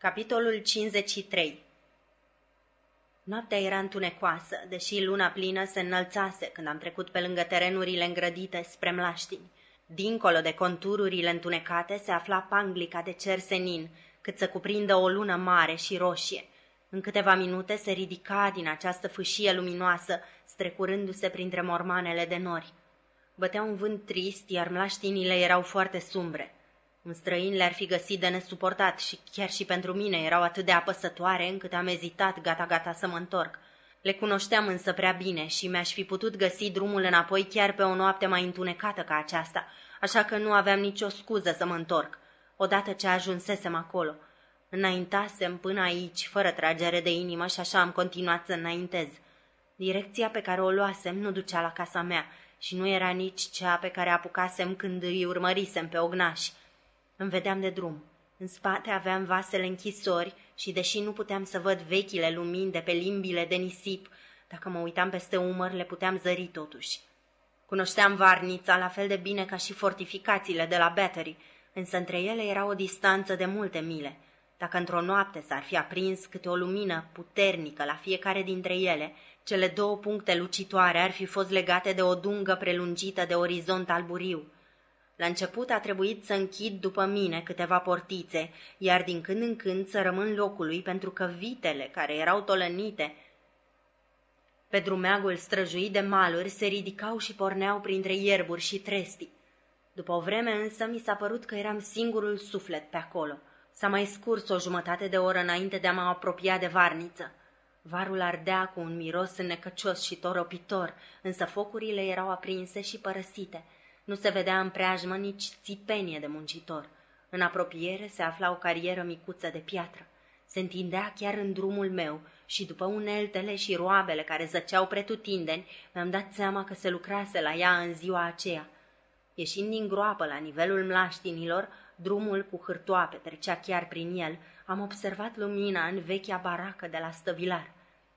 Capitolul 53 Noaptea era întunecoasă, deși luna plină se înălțase când am trecut pe lângă terenurile îngrădite spre mlaștini. Dincolo de contururile întunecate se afla panglica de cer senin, cât să cuprindă o lună mare și roșie. În câteva minute se ridica din această fâșie luminoasă, strecurându-se printre mormanele de nori. Bătea un vânt trist, iar mlaștinile erau foarte sumbre. Un străin le-ar fi găsit de nesuportat și chiar și pentru mine erau atât de apăsătoare încât am ezitat gata-gata să mă întorc. Le cunoșteam însă prea bine și mi-aș fi putut găsi drumul înapoi chiar pe o noapte mai întunecată ca aceasta, așa că nu aveam nicio scuză să mă întorc, odată ce ajunsesem acolo. Înaintasem până aici, fără tragere de inimă și așa am continuat să înaintez. Direcția pe care o luasem nu ducea la casa mea și nu era nici cea pe care apucasem când îi urmărisem pe ognași. Îmi vedeam de drum. În spate aveam vasele închisori și, deși nu puteam să văd vechile lumini de pe limbile de nisip, dacă mă uitam peste umăr, le puteam zări totuși. Cunoșteam varnița la fel de bine ca și fortificațiile de la Battery, însă între ele era o distanță de multe mile. Dacă într-o noapte s-ar fi aprins câte o lumină puternică la fiecare dintre ele, cele două puncte lucitoare ar fi fost legate de o dungă prelungită de orizont alburiu. La început a trebuit să închid după mine câteva portițe, iar din când în când să rămân locului pentru că vitele care erau tolănite pe drumeagul străjuit de maluri se ridicau și porneau printre ierburi și trestii. După o vreme însă mi s-a părut că eram singurul suflet pe acolo. S-a mai scurs o jumătate de oră înainte de a mă apropia de varniță. Varul ardea cu un miros înnecăcios și toropitor, însă focurile erau aprinse și părăsite – nu se vedea în preajmă nici țipenie de muncitor. În apropiere se afla o carieră micuță de piatră. Se întindea chiar în drumul meu și după uneltele și roabele care zăceau pretutindeni, mi-am dat seama că se lucrase la ea în ziua aceea. Ieșind din groapă la nivelul mlaștinilor, drumul cu hârtoape trecea chiar prin el, am observat lumina în vechea baracă de la stăvilar.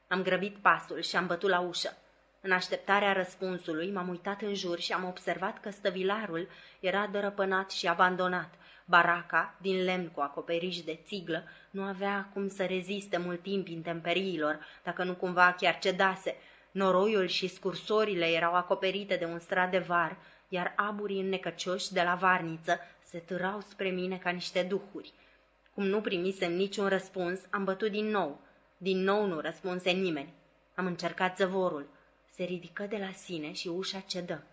Am grăbit pasul și am bătut la ușă. În așteptarea răspunsului, m-am uitat în jur și am observat că stăvilarul era dărăpânat și abandonat. Baraca, din lemn cu acoperiș de țiglă, nu avea cum să reziste mult timp intemperiilor, dacă nu cumva chiar cedase. Noroiul și scursorile erau acoperite de un strat de var, iar aburii înnecăcioși de la varniță se târau spre mine ca niște duhuri. Cum nu primisem niciun răspuns, am bătut din nou. Din nou nu răspunse nimeni. Am încercat zăvorul. Se ridică de la sine și ușa cedă.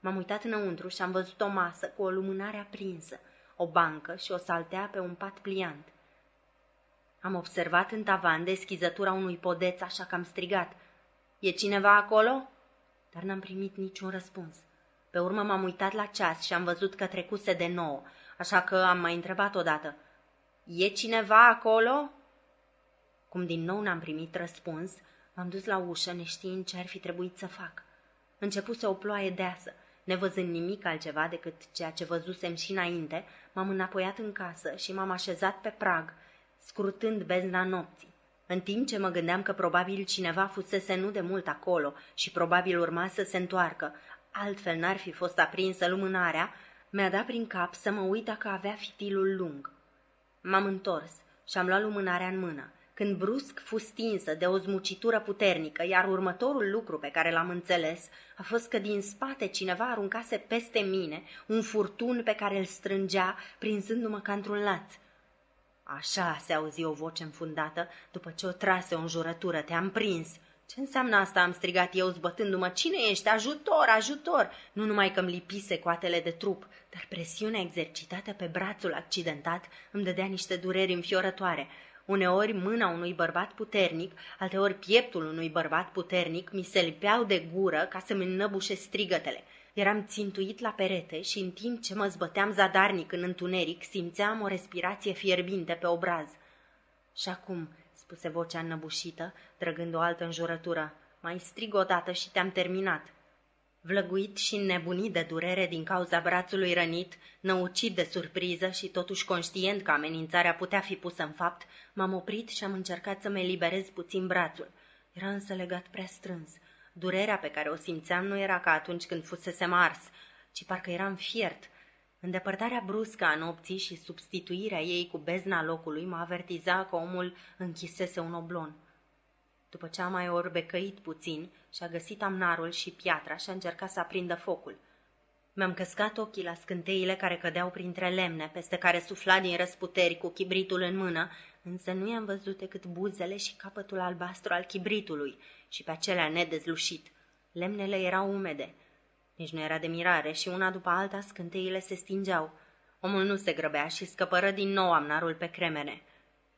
M-am uitat înăuntru și am văzut o masă cu o lumânare aprinsă, o bancă și o saltea pe un pat pliant. Am observat în tavan deschizătura unui podeț, așa că am strigat. E cineva acolo?" Dar n-am primit niciun răspuns. Pe urmă m-am uitat la ceas și am văzut că trecuse de nouă, așa că am mai întrebat odată. E cineva acolo?" Cum din nou n-am primit răspuns, M-am dus la ușă, neștiind ce ar fi trebuit să fac. Începuse o ploaie deasă. Nevăzând nimic altceva decât ceea ce văzusem și înainte, m-am înapoiat în casă și m-am așezat pe prag, scrutând bezna nopții. În timp ce mă gândeam că probabil cineva fusese nu de mult acolo și probabil urma să se întoarcă, altfel n-ar fi fost aprinsă lumânarea, mi-a dat prin cap să mă uit dacă avea fitilul lung. M-am întors și am luat lumânarea în mână când brusc fu stinsă de o zmucitură puternică, iar următorul lucru pe care l-am înțeles a fost că din spate cineva aruncase peste mine un furtun pe care îl strângea, prinzându-mă ca într-un laț. Așa se auzi o voce înfundată după ce o trase o înjurătură. Te-am prins. Ce înseamnă asta? Am strigat eu zbătându-mă. Cine ești? Ajutor, ajutor! Nu numai că îmi lipise coatele de trup, dar presiunea exercitată pe brațul accidentat îmi dădea niște dureri înfiorătoare. Uneori mâna unui bărbat puternic, alteori pieptul unui bărbat puternic mi se lipeau de gură ca să-mi înnăbușe strigătele. Eram țintuit la perete și în timp ce mă zbăteam zadarnic în întuneric, simțeam o respirație fierbinte pe obraz. Și acum, spuse vocea înnăbușită, trăgând o altă înjurătură, mai strig odată și te-am terminat. Vlăguit și nebunit de durere din cauza brațului rănit, năucit de surpriză și totuși conștient că amenințarea putea fi pusă în fapt, m-am oprit și am încercat să-mi eliberez puțin brațul. Era însă legat prea strâns. Durerea pe care o simțeam nu era ca atunci când fusese ars, ci parcă eram fiert. Îndepărtarea bruscă a nopții și substituirea ei cu bezna locului mă avertiza că omul închisese un oblon. După ce a mai orbecăit puțin și-a găsit amnarul și piatra și a încercat să aprindă focul. Mi-am căscat ochii la scânteile care cădeau printre lemne, peste care sufla din răsputeri cu chibritul în mână, însă nu i-am văzut decât buzele și capătul albastru al chibritului și pe acelea nedezlușit. Lemnele erau umede. Nici nu era de mirare și una după alta scânteile se stingeau. Omul nu se grăbea și scăpără din nou amnarul pe cremene.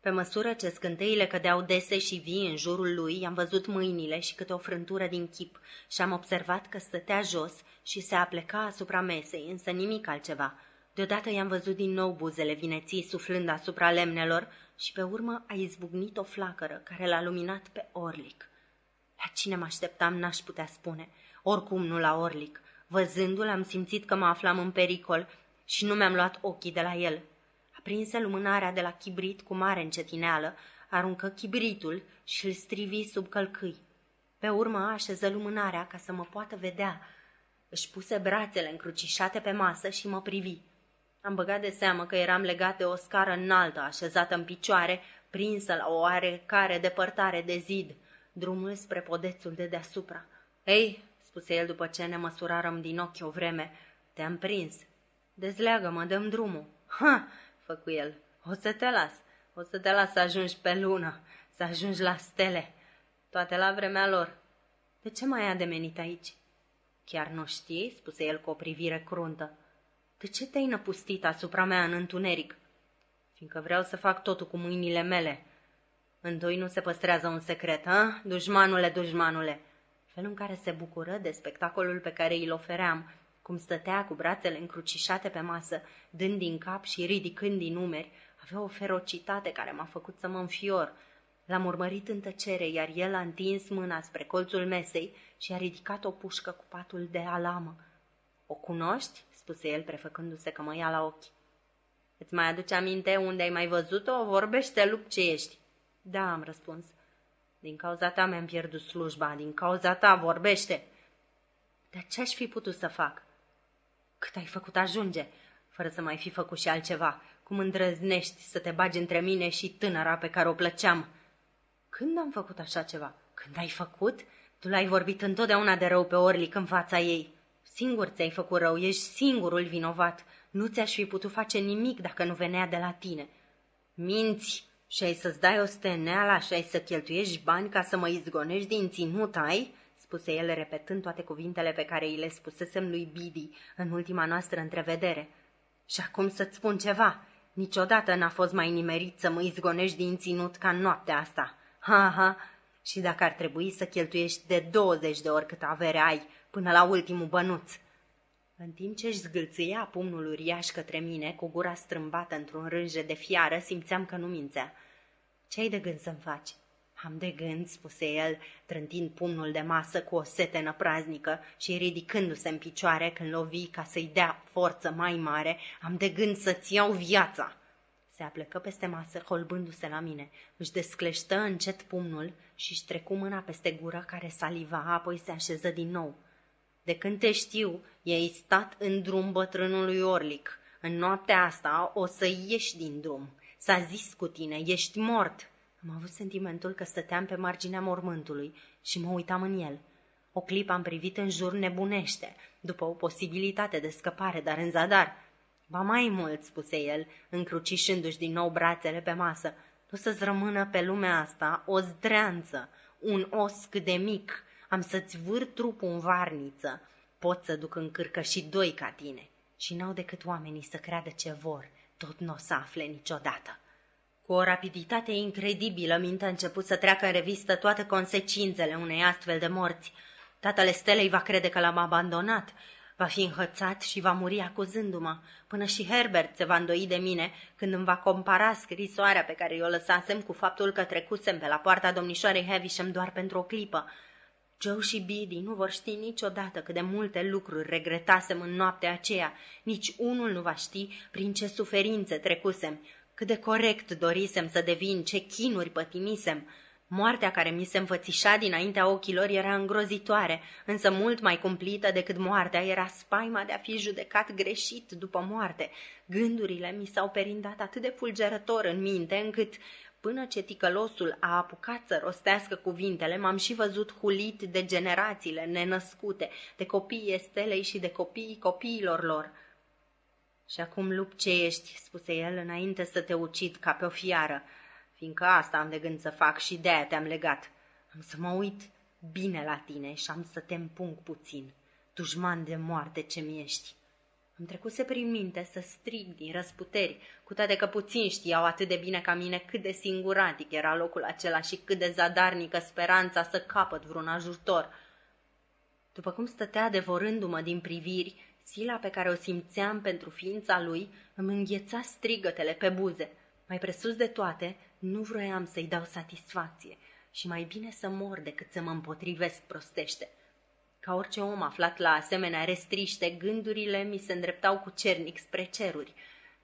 Pe măsură ce scânteile cădeau dese și vii în jurul lui, i-am văzut mâinile și câte o frântură din chip și am observat că stătea jos și se apleca asupra mesei, însă nimic altceva. Deodată i-am văzut din nou buzele vineții suflând asupra lemnelor și pe urmă a izbucnit o flacără care l-a luminat pe Orlic. La cine mă așteptam n-aș putea spune, oricum nu la Orlic. Văzându-l am simțit că mă aflam în pericol și nu mi-am luat ochii de la el. Aprinse lumânarea de la chibrit cu mare încetineală, aruncă chibritul și îl strivi sub călcâi. Pe urmă așeză lumânarea ca să mă poată vedea. Își puse brațele încrucișate pe masă și mă privi. Am băgat de seamă că eram legat de o scară înaltă, așezată în picioare, prinsă la o oarecare depărtare de zid, drumul spre podețul de deasupra. Ei, spuse el după ce ne măsurarăm din ochi o vreme, te-am prins. Dezleagă-mă, dăm drumul. Ha, făcu el, o să te las, o să te las să ajungi pe lună, să ajungi la stele, toate la vremea lor. De ce mai ai ademenit aici? Chiar nu știi, spuse el cu o privire cruntă. De ce te-ai năpustit asupra mea în întuneric? Fiindcă vreau să fac totul cu mâinile mele. Întâi nu se păstrează un secret, ha? Dușmanule, dușmanule! Felul în care se bucură de spectacolul pe care îl ofeream, cum stătea cu brațele încrucișate pe masă, dând din cap și ridicând din numeri, avea o ferocitate care m-a făcut să mă înfior. L-am urmărit în tăcere, iar el a întins mâna spre colțul mesei și a ridicat o pușcă cu patul de alamă. O cunoști?" spuse el, prefăcându-se că mă ia la ochi. Îți mai aduce aminte unde ai mai văzut-o? Vorbește, lup, ce ești. Da, am răspuns. Din cauza ta mi-am pierdut slujba, din cauza ta vorbește. Dar ce aș fi putut să fac? Cât ai făcut ajunge, fără să mai fi făcut și altceva. Cum îndrăznești să te bagi între mine și tânăra pe care o plăceam. Când am făcut așa ceva? Când ai făcut? Tu l-ai vorbit întotdeauna de rău pe Orlic în fața ei. Singur ți-ai făcut rău, ești singurul vinovat. Nu ți-aș fi putut face nimic dacă nu venea de la tine. Minți și ai să-ți dai o steneala și ai să cheltuiești bani ca să mă izgonești din ținut, ai? Spuse el repetând toate cuvintele pe care îi le spusesem lui Bidi în ultima noastră întrevedere. Și acum să-ți spun ceva. Niciodată n-a fost mai nimerit să mă izgonești din ținut ca în noaptea asta. Ha, ha! Și dacă ar trebui să cheltuiești de 20 de ori cât avere ai, până la ultimul bănuț. În timp ce își zgâlțâia pumnul uriaș către mine, cu gura strâmbată într-un rânje de fiară, simțeam că nu mințea. Ce-ai de gând să-mi faci?" Am de gând," spuse el, trântind pumnul de masă cu o setenă praznică și ridicându-se în picioare când lovi ca să-i dea forță mai mare, am de gând să-ți iau viața." Se aplecă peste masă, holbându-se la mine. Își descleștă încet pumnul și își trecu mâna peste gură care saliva, apoi se așeză din nou. De când te știu, ei stat în drum bătrânului Orlic. În noaptea asta o să ieși din drum. S-a zis cu tine, ești mort. Am avut sentimentul că stăteam pe marginea mormântului și mă uitam în el. O clipă am privit în jur nebunește, după o posibilitate de scăpare, dar în zadar. Ba mai mult, spuse el, încrucișându-și din nou brațele pe masă, nu să-ți rămână pe lumea asta o zdreanță, un os cât de mic, am să-ți vâr trupul în varniță. Pot să duc în cârcă și doi ca tine. Și n-au decât oamenii să creadă ce vor, tot nu o să afle niciodată. Cu o rapiditate incredibilă, mintea a început să treacă în revistă toate consecințele unei astfel de morți. Tatăl Stelei va crede că l-am abandonat, va fi înhățat și va muri acuzându-mă. Până și Herbert se va îndoi de mine când îmi va compara scrisoarea pe care i-o lăsasem cu faptul că trecusem pe la poarta domnișoarei Havisham doar pentru o clipă. Joe și Biddy nu vor ști niciodată cât de multe lucruri regretasem în noaptea aceea. Nici unul nu va ști prin ce suferințe trecusem, cât de corect dorisem să devin, ce chinuri pătimisem. Moartea care mi se înfățișa dinaintea ochilor era îngrozitoare, însă mult mai cumplită decât moartea era spaima de a fi judecat greșit după moarte. Gândurile mi s-au perindat atât de fulgerător în minte, încât Până ce ticălosul a apucat să rostească cuvintele, m-am și văzut hulit de generațiile nenăscute, de copiii Estelei și de copiii copiilor lor. Și acum, lup ce ești, spuse el, înainte să te ucid ca pe o fiară, fiindcă asta am de gând să fac și de-aia te-am legat. Am să mă uit bine la tine și am să te împung puțin, dușman de moarte ce mi ești. Îmi trecuse prin minte să strig din răsputeri, cu toate că puțin știau atât de bine ca mine cât de singuratic era locul acela și cât de zadarnică speranța să capăt vreun ajutor. După cum stătea devorându-mă din priviri, sila pe care o simțeam pentru ființa lui îmi îngheța strigătele pe buze. Mai presus de toate, nu vroiam să-i dau satisfacție și mai bine să mor decât să mă împotrivesc prostește. Ca orice om aflat la asemenea restriște, gândurile mi se îndreptau cu cernic spre ceruri.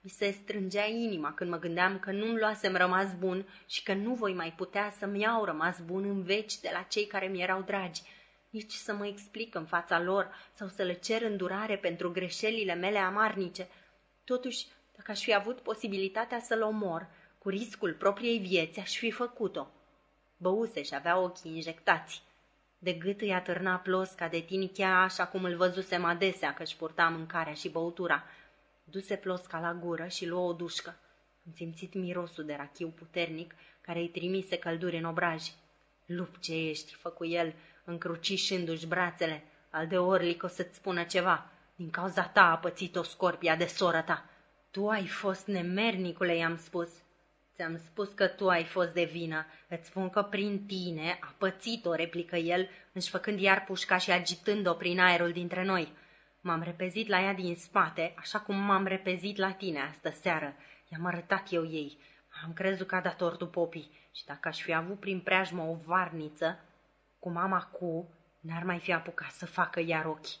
Mi se strângea inima când mă gândeam că nu-mi luasem rămas bun și că nu voi mai putea să-mi iau rămas bun în veci de la cei care mi erau dragi, nici să mă explic în fața lor sau să le cer îndurare pentru greșelile mele amarnice. Totuși, dacă aș fi avut posibilitatea să-l omor, cu riscul propriei vieți, aș fi făcut-o. Băuse și avea ochii injectați. De gât îi atârna plosca de tinichea așa cum îl văzusem adesea că își purta mâncarea și băutura. Duse plosca la gură și luă o dușcă. Am simțit mirosul de rachiu puternic care îi trimise călduri în obraji. Lup ce ești, făcu el, încrucișându-și brațele. Al de orlic o să-ți spună ceva. Din cauza ta a pățit o scorpia de soră ta. Tu ai fost nemernicule, i-am spus. Ți-am spus că tu ai fost de vină. Îți spun că prin tine a pățit-o, replică el, își făcând iar pușca și agitând-o prin aerul dintre noi. M-am repezit la ea din spate, așa cum m-am repezit la tine astă seară. I-am arătat eu ei. Am crezut că a dat ordu popii și dacă aș fi avut prin preajmă o varniță, cu mama cu, n-ar mai fi apucat să facă iar ochi.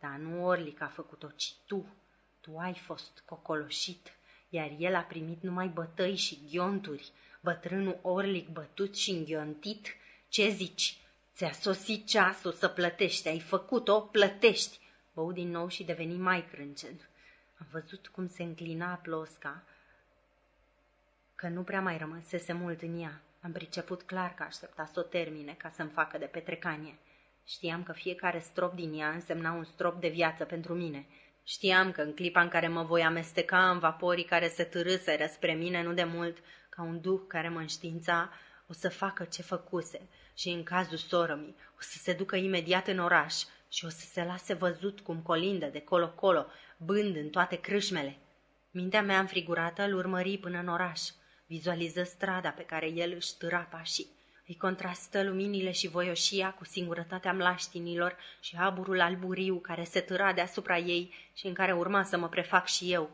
Dar nu Orlic a făcut-o, ci tu. Tu ai fost cocoloșit iar el a primit numai bătăi și ghionturi. Bătrânul Orlic bătut și înghiontit, ce zici? Ți-a sosit ceasul să plătești, ai făcut-o, plătești. Bău din nou și deveni mai crâncen. Am văzut cum se înclina plosca, că nu prea mai rămăsese mult în ea. Am priceput clar că aștepta să o termine ca să-mi facă de petrecanie. Știam că fiecare strop din ea însemna un strop de viață pentru mine – Știam că în clipa în care mă voi amesteca în vaporii care se târâseră spre mine nu de mult, ca un duh care mă înștiința, o să facă ce făcuse și în cazul sorămii o să se ducă imediat în oraș și o să se lase văzut cum colindă de colo-colo, bând în toate crâșmele. Mintea mea înfrigurată îl urmări până în oraș, vizualiză strada pe care el își târa pașii. Îi contrastă luminile și voioșia cu singurătatea mlaștinilor și aburul alburiu care se târa deasupra ei și în care urma să mă prefac și eu.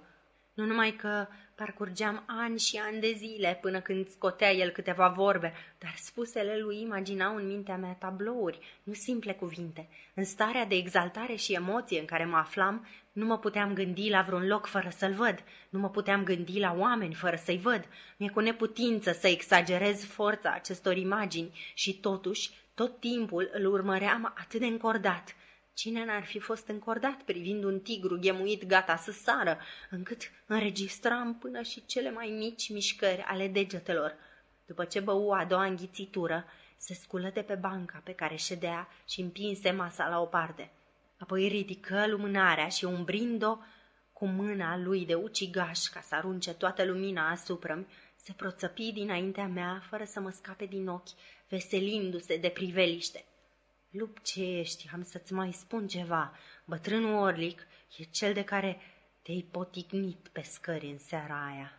Nu numai că parcurgeam ani și ani de zile până când scotea el câteva vorbe, dar spusele lui imaginau în mintea mea tablouri, nu simple cuvinte. În starea de exaltare și emoție în care mă aflam, nu mă puteam gândi la vreun loc fără să-l văd, nu mă puteam gândi la oameni fără să-i văd. Mi-e cu neputință să exagerez forța acestor imagini și totuși, tot timpul îl urmăream atât de încordat. Cine n-ar fi fost încordat privind un tigru ghemuit gata să sară, încât înregistram până și cele mai mici mișcări ale degetelor. După ce bău a doua înghițitură, se sculă de pe banca pe care ședea și împinse masa la o parte. Apoi ridică lumânarea și umbrind-o cu mâna lui de ucigaș ca să arunce toată lumina asupra se proțăpi dinaintea mea fără să mă scape din ochi, veselindu-se de priveliște. Lup ce ești, am să-ți mai spun ceva. Bătrânul Orlic e cel de care te-ai poticnit pe scări în seara aia.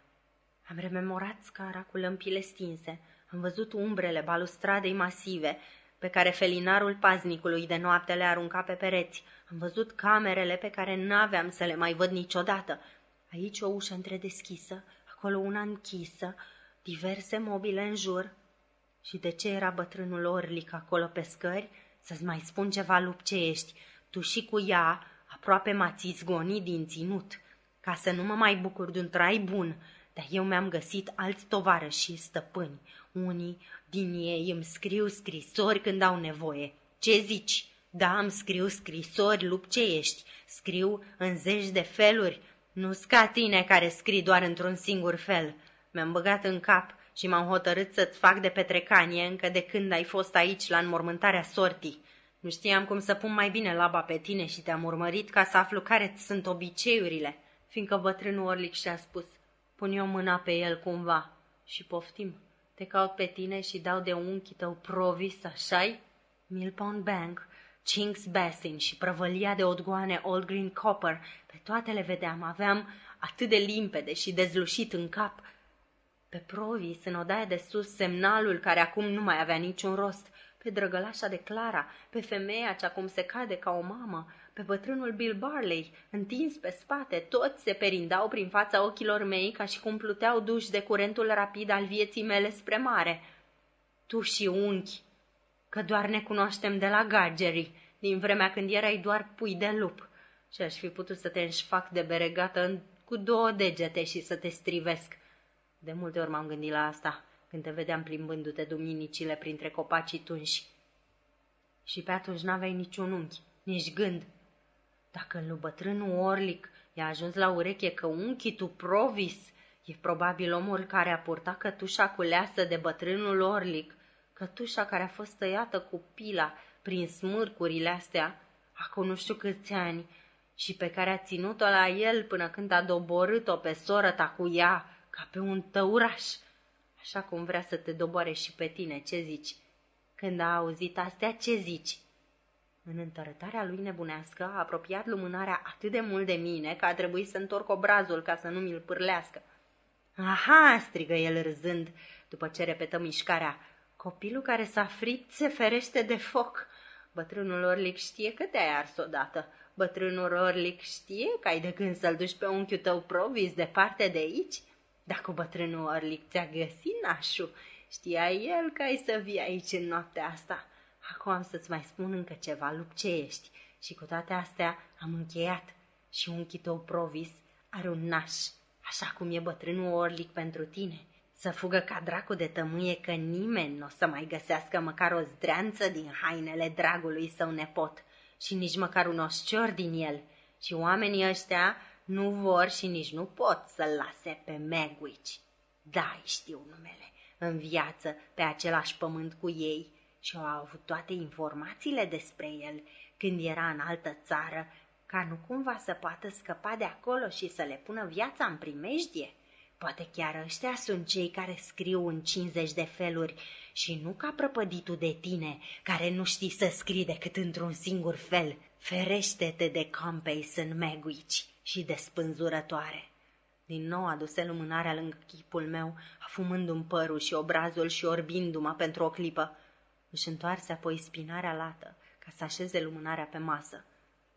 Am rememorat scara cu lămpile stinse, am văzut umbrele balustradei masive pe care felinarul paznicului de noapte le arunca pe pereți. Am văzut camerele pe care n-aveam să le mai văd niciodată. Aici o ușă întredeschisă, acolo una închisă, diverse mobile în jur. Și de ce era bătrânul Orlic acolo pe scări? Să-ți mai spun ceva, lup ce ești. Tu și cu ea aproape m-ați izgonit din ținut. Ca să nu mă mai bucur de un trai bun, dar eu mi-am găsit alți tovarăși și stăpâni. Unii din ei îmi scriu scrisori când au nevoie. Ce zici? Da, îmi scriu scrisori, lup ce ești. Scriu în zeci de feluri. Nu-s ca tine care scrii doar într-un singur fel. Mi-am băgat în cap și m-am hotărât să-ți fac de petrecanie încă de când ai fost aici la înmormântarea sortii. Nu știam cum să pun mai bine laba pe tine și te-am urmărit ca să aflu care sunt obiceiurile, fiindcă bătrânul Orlic și-a spus, pun eu mâna pe el cumva și poftim. Te caut pe tine și dau de unchi tău provis, așa-i? Millpond Bank, Chinks Basin și prăvălia de odgoane Old Green Copper, pe toate le vedeam, aveam atât de limpede și dezlușit în cap. Pe provis, în odaia de sus, semnalul care acum nu mai avea niciun rost, pe drăgălașa de Clara, pe femeia ce acum se cade ca o mamă, pe bătrânul Bill Barley, întins pe spate, toți se perindau prin fața ochilor mei ca și cum pluteau duși de curentul rapid al vieții mele spre mare. Tu și unchi, că doar ne cunoaștem de la Gargery, din vremea când erai doar pui de lup și aș fi putut să te înșfac de beregată cu două degete și să te strivesc. De multe ori m-am gândit la asta când te vedeam plimbându-te duminicile printre copacii tunși. Și pe atunci n-aveai niciun unchi, nici gând. Dacă lui bătrânul Orlic i-a ajuns la ureche că unchii tu Provis e probabil omul care a purtat cătușa culeasă de bătrânul Orlic, cătușa care a fost tăiată cu pila prin smârcurile astea, acum nu știu câți ani, și pe care a ținut-o la el până când a doborât-o pe soră ta cu ea, ca pe un tăuraș, așa cum vrea să te doboare și pe tine, ce zici? Când a auzit astea, ce zici? În întărătarea lui nebunească a apropiat lumânarea atât de mult de mine că a trebuit să întorc obrazul ca să nu mi-l pârlească. Aha!" strigă el râzând, după ce repetă mișcarea. Copilul care s-a fript se ferește de foc. Bătrânul Orlic știe că te-ai ars odată. Bătrânul Orlic știe că ai de gând să-l duci pe unchiul tău provis departe de aici? Dacă bătrânul Orlic ți-a găsit nașul, știa el că ai să vii aici în noaptea asta. Acum am să-ți mai spun încă ceva, lup ce ești. Și cu toate astea am încheiat. Și unchiul tău provis are un naș, așa cum e bătrânul Orlic pentru tine. Să fugă ca dracu de tămâie că nimeni nu o să mai găsească măcar o zdreanță din hainele dragului său nepot și nici măcar un oscior din el. Și oamenii ăștia nu vor și nici nu pot să-l lase pe Megwitch. Da, știu numele, în viață, pe același pământ cu ei și au avut toate informațiile despre el când era în altă țară, ca nu cumva să poată scăpa de acolo și să le pună viața în primejdie. Poate chiar ăștia sunt cei care scriu în 50 de feluri și nu ca prăpăditul de tine, care nu știi să scrii decât într-un singur fel. Ferește-te de Compeyson Megwitch și de spânzurătoare. Din nou aduse lumânarea lângă chipul meu, afumându-mi părul și obrazul și orbindu-mă pentru o clipă. Își întoarse apoi spinarea lată, ca să așeze lumânarea pe masă.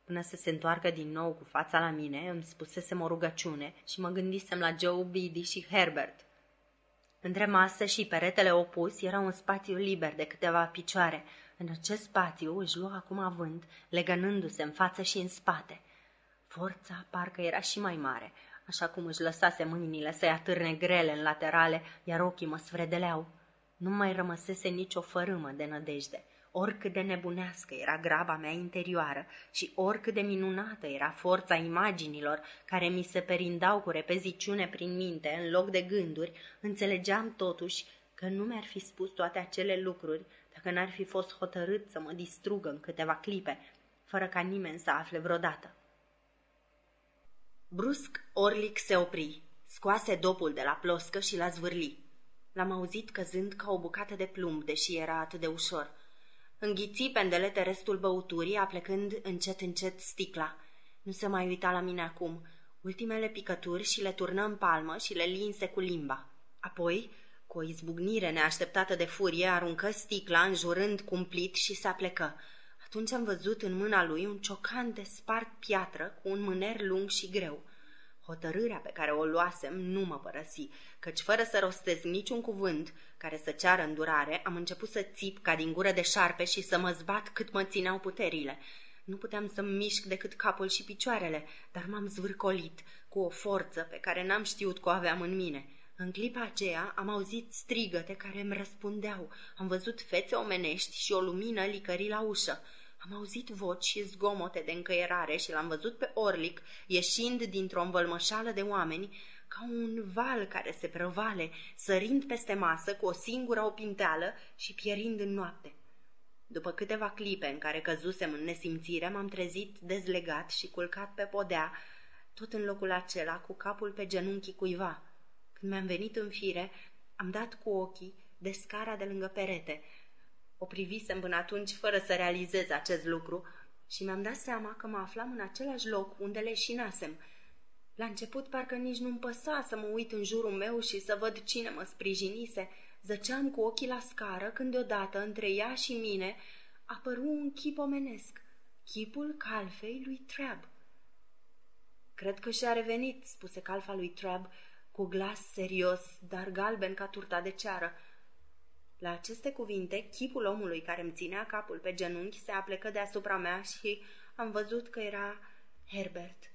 Până să se întoarcă din nou cu fața la mine, îmi spusesem o rugăciune și mă gândisem la Joe, Biddy și Herbert. Între masă și peretele opus era un spațiu liber de câteva picioare. În acest spațiu își lua acum avânt, legănându-se în față și în spate. Forța parcă era și mai mare, așa cum își lăsase mâinile să-i atârne grele în laterale, iar ochii mă sfredeleau. Nu mai rămăsese nicio fărâmă de nădejde. Oricât de nebunească era graba mea interioară și oricât de minunată era forța imaginilor care mi se perindau cu repeziciune prin minte în loc de gânduri, înțelegeam totuși că nu mi-ar fi spus toate acele lucruri dacă n-ar fi fost hotărât să mă distrugă în câteva clipe, fără ca nimeni să afle vreodată. Brusc, Orlic se opri, scoase dopul de la ploscă și l-a zvârli. L-am auzit căzând ca o bucată de plumb, deși era atât de ușor. Înghiți pendelete restul băuturii, aplecând încet încet sticla. Nu se mai uita la mine acum. Ultimele picături și le turnă în palmă și le linse cu limba. Apoi, cu o izbucnire neașteptată de furie, aruncă sticla, înjurând cumplit și se aplecă. Atunci am văzut în mâna lui un ciocan de spart piatră cu un mâner lung și greu. Hotărârea pe care o luasem nu mă părăsi, căci fără să rostez niciun cuvânt care să ceară îndurare, am început să țip ca din gură de șarpe și să mă zbat cât mă țineau puterile. Nu puteam să-mi mișc decât capul și picioarele, dar m-am zvârcolit cu o forță pe care n-am știut că o aveam în mine. În clipa aceea am auzit strigăte care îmi răspundeau. Am văzut fețe omenești și o lumină licări la ușă. Am auzit voci și zgomote de încăierare și l-am văzut pe Orlic ieșind dintr-o învălmășală de oameni ca un val care se prăvale, sărind peste masă cu o singură opinteală și pierind în noapte. După câteva clipe în care căzusem în nesimțire, m-am trezit dezlegat și culcat pe podea, tot în locul acela, cu capul pe genunchii cuiva. Când mi-am venit în fire, am dat cu ochii de scara de lângă perete. O privisem până atunci fără să realizez acest lucru și mi-am dat seama că mă aflam în același loc unde leșinasem. La început parcă nici nu-mi păsa să mă uit în jurul meu și să văd cine mă sprijinise. Zăceam cu ochii la scară când deodată între ea și mine apăru un chip omenesc, chipul calfei lui Trab. Cred că și-a revenit, spuse calfa lui Trab, cu glas serios, dar galben ca turta de ceară. La aceste cuvinte, chipul omului care îmi ținea capul pe genunchi se aplecă deasupra mea și am văzut că era Herbert.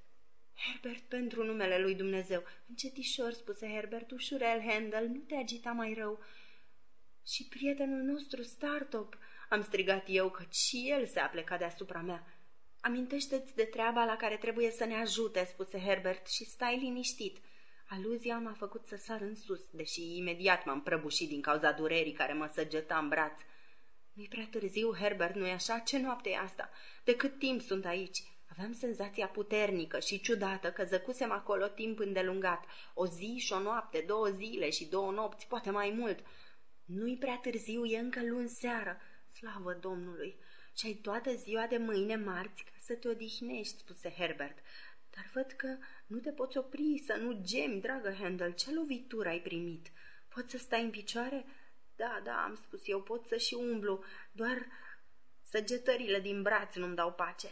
Herbert, pentru numele lui Dumnezeu. Încetișor, spuse Herbert, ușurel, Handel, nu te agita mai rău. Și prietenul nostru, Startup, am strigat eu, că și el se apleca deasupra mea. Amintește-ți de treaba la care trebuie să ne ajute, spuse Herbert, și stai liniștit. Aluzia m-a făcut să sar în sus, deși imediat m-am prăbușit din cauza durerii care mă săgeta în braț. Nu-i prea târziu, Herbert, nu-i așa? Ce noapte e asta? De cât timp sunt aici? Aveam senzația puternică și ciudată că zăcusem acolo timp îndelungat, o zi și o noapte, două zile și două nopți, poate mai mult. Nu-i prea târziu, e încă luni seară. Slavă Domnului! Și ai toată ziua de mâine marți ca să te odihnești, spuse Herbert. Dar văd că nu te poți opri, să nu gemi, dragă Handel. Ce lovitură ai primit? Poți să stai în picioare? Da, da, am spus eu, pot să și umblu, doar săgetările din braț nu-mi dau pace.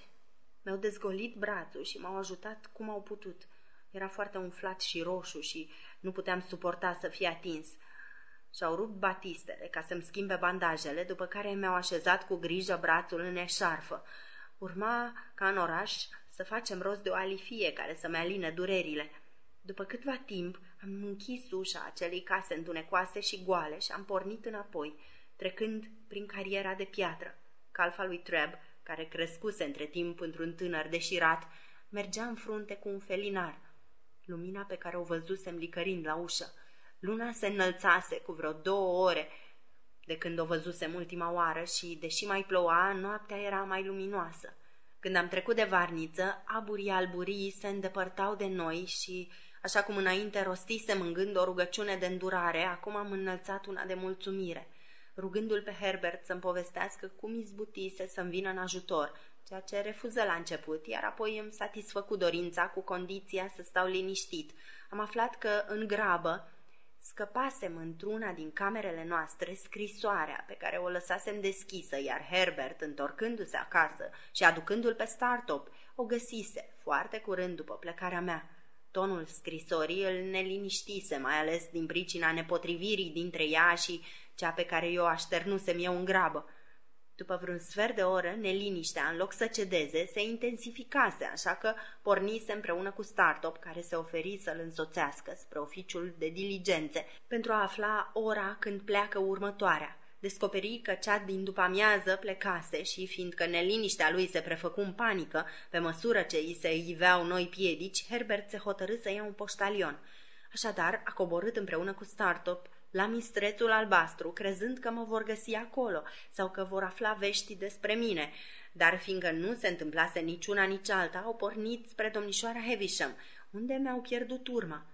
Mi-au dezgolit brațul și m-au ajutat cum au putut. Era foarte umflat și roșu și nu puteam suporta să fie atins. Și-au rupt batistele ca să-mi schimbe bandajele, după care mi-au așezat cu grijă brațul în eșarfă. Urma, ca în oraș, să facem rost de o alifie care să-mi aline durerile. După câtva timp am închis ușa acelei case întunecoase și goale și am pornit înapoi, trecând prin cariera de piatră. Calfa lui Treb, care crescuse între timp într-un tânăr deșirat, mergea în frunte cu un felinar. Lumina pe care o văzusem licărind la ușă. Luna se înălțase cu vreo două ore de când o văzusem ultima oară și, deși mai ploua, noaptea era mai luminoasă. Când am trecut de varniță, aburii alburii se îndepărtau de noi și, așa cum înainte rostisem în gând o rugăciune de îndurare, acum am înălțat una de mulțumire, rugându-l pe Herbert să-mi povestească cum izbutise să-mi vină în ajutor, ceea ce refuză la început, iar apoi îmi satisfăcu dorința cu condiția să stau liniștit. Am aflat că, în grabă, Scăpasem într-una din camerele noastre scrisoarea pe care o lăsasem deschisă, iar Herbert, întorcându-se acasă și aducându-l pe startup, o găsise foarte curând după plecarea mea. Tonul scrisorii îl neliniștise, mai ales din pricina nepotrivirii dintre ea și cea pe care eu așternusem eu în grabă. După vreun sfert de oră, neliniștea, în loc să cedeze, se intensificase, așa că pornise împreună cu Startup, care se oferi să-l însoțească spre oficiul de diligențe, pentru a afla ora când pleacă următoarea. Descoperi că cea din după amiază plecase și, fiindcă neliniștea lui se prefăcu în panică, pe măsură ce îi se iveau noi piedici, Herbert se hotărâ să ia un poștalion. Așadar, a coborât împreună cu Startup la mistrețul albastru, crezând că mă vor găsi acolo sau că vor afla vești despre mine, dar fiindcă nu se întâmplase niciuna nici alta, au pornit spre domnișoara Heavisham, unde mi-au pierdut urma.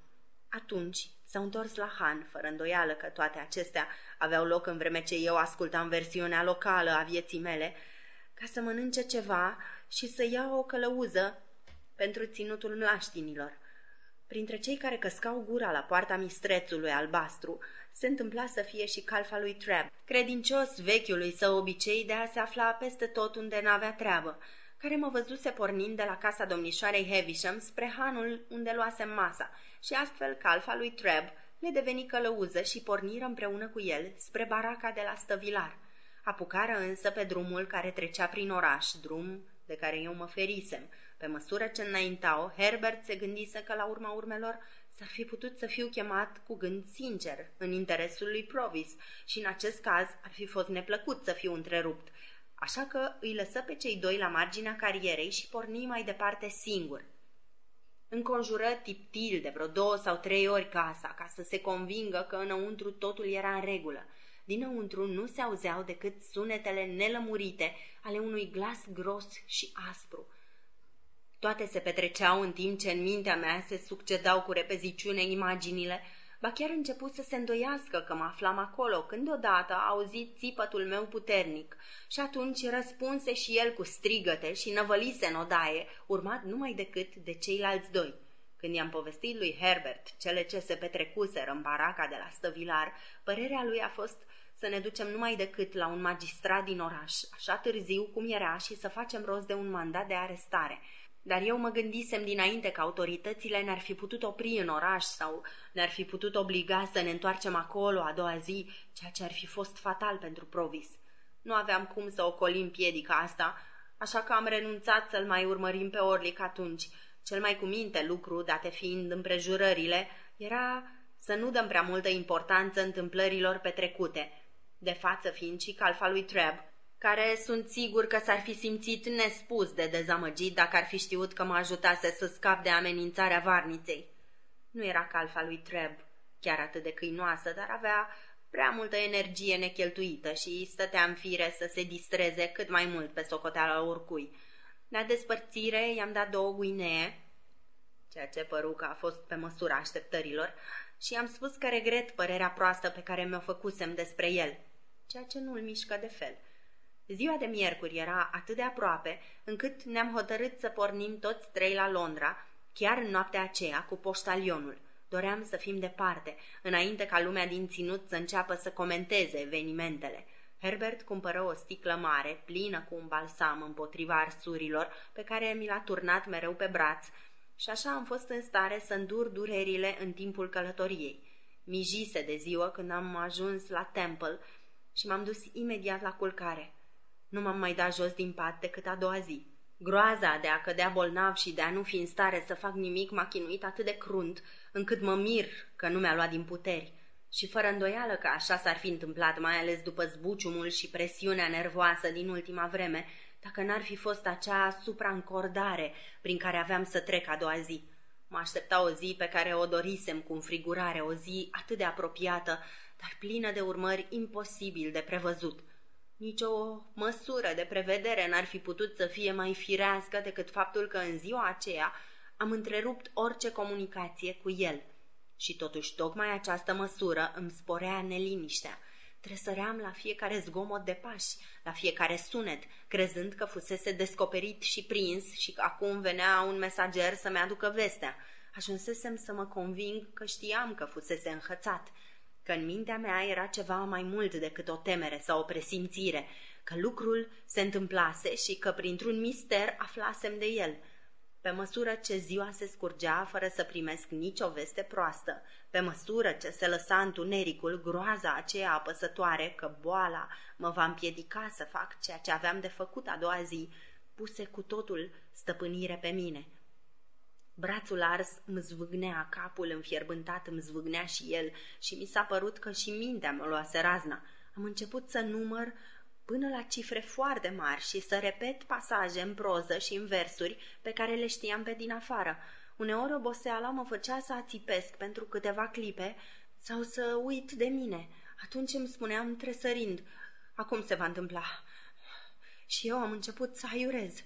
Atunci s-au întors la Han, fără îndoială că toate acestea aveau loc în vreme ce eu ascultam versiunea locală a vieții mele, ca să mănânce ceva și să iau o călăuză pentru ținutul mlaștinilor. Printre cei care căscau gura la poarta mistrețului albastru, se întâmpla să fie și calfa lui Trab, credincios vechiului său obicei de a se afla peste tot unde n-avea treabă, care mă văzuse pornind de la casa domnișoarei Heavisham spre hanul unde luasem masa și astfel calfa lui Trab le deveni călăuză și porniră împreună cu el spre baraca de la stăvilar. Apucară însă pe drumul care trecea prin oraș, drum de care eu mă ferisem. Pe măsură ce înaintau, Herbert se gândise că la urma urmelor s-ar fi putut să fiu chemat cu gând sincer, în interesul lui Provis, și în acest caz ar fi fost neplăcut să fiu întrerupt, așa că îi lăsă pe cei doi la marginea carierei și porni mai departe singur. Înconjură tiptil de vreo două sau trei ori casa ca să se convingă că înăuntru totul era în regulă. Dinăuntru nu se auzeau decât sunetele nelămurite ale unui glas gros și aspru. Toate se petreceau în timp ce în mintea mea se succedau cu repeziciune imaginile. Ba chiar început să se îndoiască că mă aflam acolo, când odată a auzit țipătul meu puternic. Și atunci răspunse și el cu strigăte și năvălise în odaie, urmat numai decât de ceilalți doi. Când i-am povestit lui Herbert cele ce se petrecuseră în baraca de la Stăvilar, părerea lui a fost să ne ducem numai decât la un magistrat din oraș, așa târziu cum era, și să facem rost de un mandat de arestare – dar eu mă gândisem dinainte că autoritățile ne-ar fi putut opri în oraș sau ne-ar fi putut obliga să ne întoarcem acolo a doua zi, ceea ce ar fi fost fatal pentru Provis. Nu aveam cum să ocolim piedica asta, așa că am renunțat să-l mai urmărim pe Orlic atunci. Cel mai cu minte lucru, date fiind împrejurările, era să nu dăm prea multă importanță întâmplărilor petrecute, de față fiind și calfa lui Treb, care sunt sigur că s-ar fi simțit nespus de dezamăgit dacă ar fi știut că mă ajutase să scap de amenințarea varniței. Nu era calfa lui Treb, chiar atât de câinoasă, dar avea prea multă energie necheltuită și stătea în fire să se distreze cât mai mult pe socoteala oricui. La despărțire i-am dat două guinee, ceea ce păru că a fost pe măsura așteptărilor, și i-am spus că regret părerea proastă pe care mi-o făcusem despre el, ceea ce nu-l mișcă de fel. Ziua de miercuri era atât de aproape, încât ne-am hotărât să pornim toți trei la Londra, chiar în noaptea aceea, cu poștalionul. Doream să fim departe, înainte ca lumea din ținut să înceapă să comenteze evenimentele. Herbert cumpără o sticlă mare, plină cu un balsam împotriva arsurilor, pe care mi l-a turnat mereu pe braț, și așa am fost în stare să îndur durerile în timpul călătoriei. Mijise de ziua când am ajuns la Temple și m-am dus imediat la culcare. Nu m-am mai dat jos din pat decât a doua zi. Groaza de a cădea bolnav și de a nu fi în stare să fac nimic m-a chinuit atât de crunt, încât mă mir că nu mi-a luat din puteri. Și fără îndoială că așa s-ar fi întâmplat, mai ales după zbuciumul și presiunea nervoasă din ultima vreme, dacă n-ar fi fost acea supraîncordare prin care aveam să trec a doua zi. Mă aștepta o zi pe care o dorisem cu înfrigurare, o zi atât de apropiată, dar plină de urmări imposibil de prevăzut – nici o măsură de prevedere n-ar fi putut să fie mai firească decât faptul că în ziua aceea am întrerupt orice comunicație cu el. Și totuși tocmai această măsură îmi sporea neliniștea. Tresăream la fiecare zgomot de pași, la fiecare sunet, crezând că fusese descoperit și prins și că acum venea un mesager să-mi aducă vestea. Ajunsesem să mă conving că știam că fusese înhățat, că în mintea mea era ceva mai mult decât o temere sau o presimțire, că lucrul se întâmplase și că printr-un mister aflasem de el. Pe măsură ce ziua se scurgea fără să primesc nicio veste proastă, pe măsură ce se lăsa întunericul groaza aceea apăsătoare că boala mă va împiedica să fac ceea ce aveam de făcut a doua zi, puse cu totul stăpânire pe mine – Brațul ars îmi zvâgnea, capul înfierbântat îmi zvâgnea și el și mi s-a părut că și mintea mă luase razna. Am început să număr până la cifre foarte mari și să repet pasaje în proză și în versuri pe care le știam pe din afară. Uneori oboseala mă făcea să ațipesc pentru câteva clipe sau să uit de mine. Atunci îmi spuneam tresărind, acum se va întâmpla. Și eu am început să aiurez.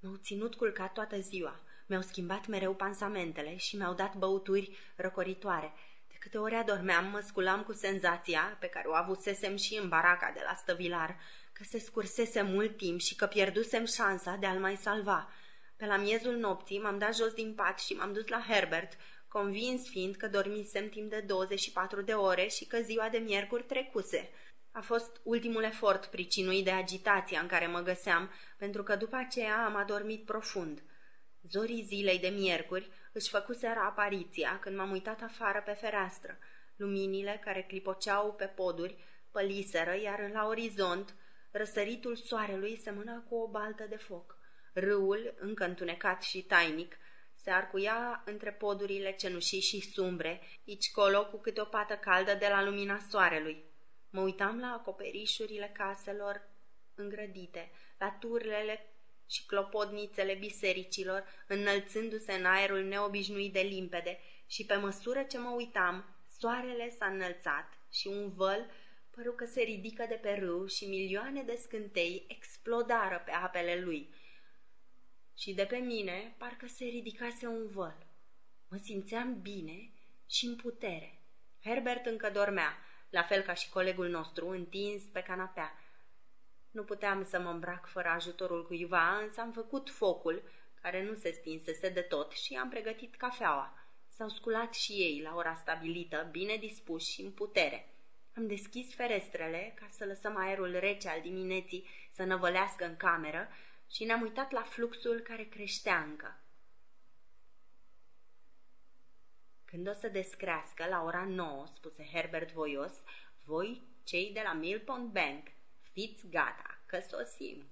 M-au ținut culcat toată ziua. Mi-au schimbat mereu pansamentele și mi-au dat băuturi răcoritoare. De câte ori adormeam, mă sculam cu senzația, pe care o avusesem și în baraca de la stăvilar, că se scursese mult timp și că pierdusem șansa de a-l mai salva. Pe la miezul nopții m-am dat jos din pat și m-am dus la Herbert, convins fiind că dormisem timp de 24 de ore și că ziua de miercuri trecuse. A fost ultimul efort pricinuit de agitația în care mă găseam, pentru că după aceea am adormit profund. Zorii zilei de miercuri își făcuseră apariția când m-am uitat afară pe fereastră. Luminile care clipoceau pe poduri păliseră, iar la orizont răsăritul soarelui semăna cu o baltă de foc. Râul, încă întunecat și tainic, Se arcuia între podurile cenușii și sumbre, aici colo cu câte o pată caldă de la lumina soarelui. Mă uitam la acoperișurile caselor îngrădite, la turlele și clopodnițele bisericilor, înălțându-se în aerul neobișnuit de limpede, și pe măsură ce mă uitam, soarele s-a înălțat și un văl păru că se ridică de pe râu și milioane de scântei explodară pe apele lui. Și de pe mine parcă se ridicase un văl. Mă simțeam bine și în putere. Herbert încă dormea, la fel ca și colegul nostru, întins pe canapea. Nu puteam să mă îmbrac fără ajutorul cuiva, însă am făcut focul, care nu se stinsese de tot, și am pregătit cafeaua. S-au sculat și ei la ora stabilită, bine dispuși și în putere. Am deschis ferestrele ca să lăsăm aerul rece al dimineții să năvălească în cameră și ne-am uitat la fluxul care creștea încă. Când o să descrească la ora nouă, spuse Herbert voios, voi, cei de la Millpond Bank, fiți gata, că sosim.